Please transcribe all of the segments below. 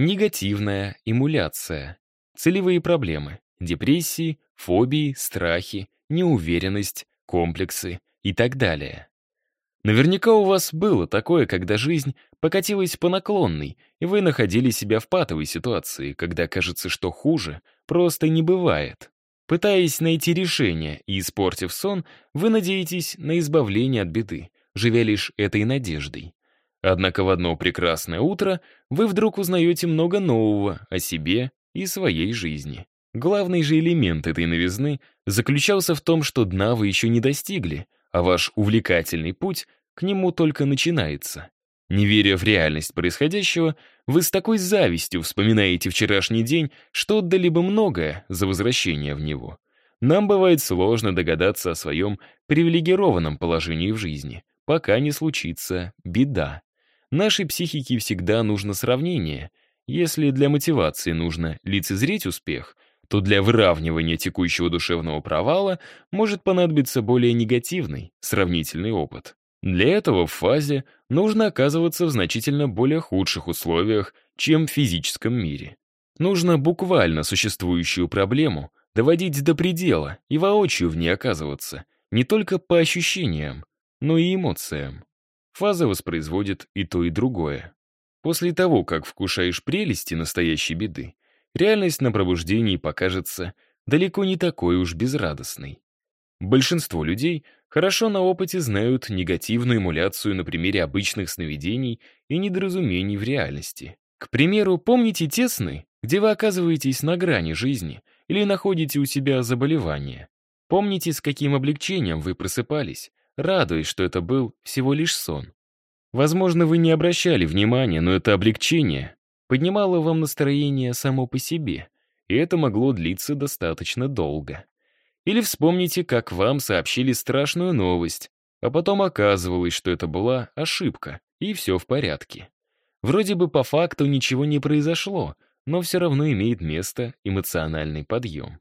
Негативная эмуляция. Целевые проблемы. Депрессии, фобии, страхи, неуверенность, комплексы и так далее. Наверняка у вас было такое, когда жизнь покатилась по наклонной, и вы находили себя в патовой ситуации, когда кажется, что хуже просто не бывает. Пытаясь найти решение и испортив сон, вы надеетесь на избавление от беды, живя лишь этой надеждой. Однако в одно прекрасное утро вы вдруг узнаете много нового о себе и своей жизни. Главный же элемент этой новизны заключался в том, что дна вы еще не достигли, а ваш увлекательный путь к нему только начинается. Не веря в реальность происходящего, вы с такой завистью вспоминаете вчерашний день, что отдали бы многое за возвращение в него. Нам бывает сложно догадаться о своем привилегированном положении в жизни, пока не случится беда. Нашей психике всегда нужно сравнение. Если для мотивации нужно лицезреть успех, то для выравнивания текущего душевного провала может понадобиться более негативный, сравнительный опыт. Для этого в фазе нужно оказываться в значительно более худших условиях, чем в физическом мире. Нужно буквально существующую проблему доводить до предела и воочию в ней оказываться, не только по ощущениям, но и эмоциям. Фаза воспроизводит и то, и другое. После того, как вкушаешь прелести настоящей беды, реальность на пробуждении покажется далеко не такой уж безрадостной. Большинство людей хорошо на опыте знают негативную эмуляцию на примере обычных сновидений и недоразумений в реальности. К примеру, помните те сны, где вы оказываетесь на грани жизни или находите у себя заболевание? Помните, с каким облегчением вы просыпались, радуясь, что это был всего лишь сон? Возможно, вы не обращали внимания, но это облегчение поднимало вам настроение само по себе, и это могло длиться достаточно долго. Или вспомните, как вам сообщили страшную новость, а потом оказывалось, что это была ошибка, и все в порядке. Вроде бы по факту ничего не произошло, но все равно имеет место эмоциональный подъем.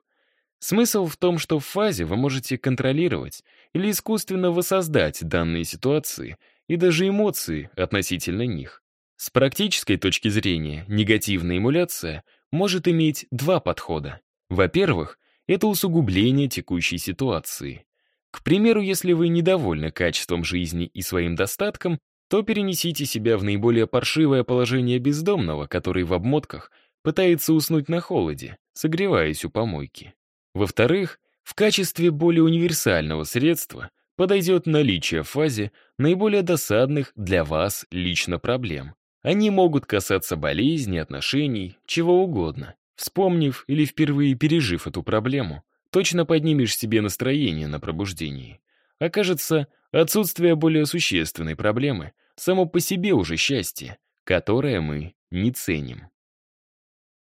Смысл в том, что в фазе вы можете контролировать или искусственно воссоздать данные ситуации и даже эмоции относительно них. С практической точки зрения негативная эмуляция может иметь два подхода. Во-первых, это усугубление текущей ситуации. К примеру, если вы недовольны качеством жизни и своим достатком, то перенесите себя в наиболее паршивое положение бездомного, который в обмотках пытается уснуть на холоде, согреваясь у помойки. Во-вторых, в качестве более универсального средства подойдет наличие в фазе наиболее досадных для вас лично проблем. Они могут касаться болезней, отношений, чего угодно. Вспомнив или впервые пережив эту проблему, точно поднимешь себе настроение на пробуждении. Окажется, отсутствие более существенной проблемы само по себе уже счастье, которое мы не ценим.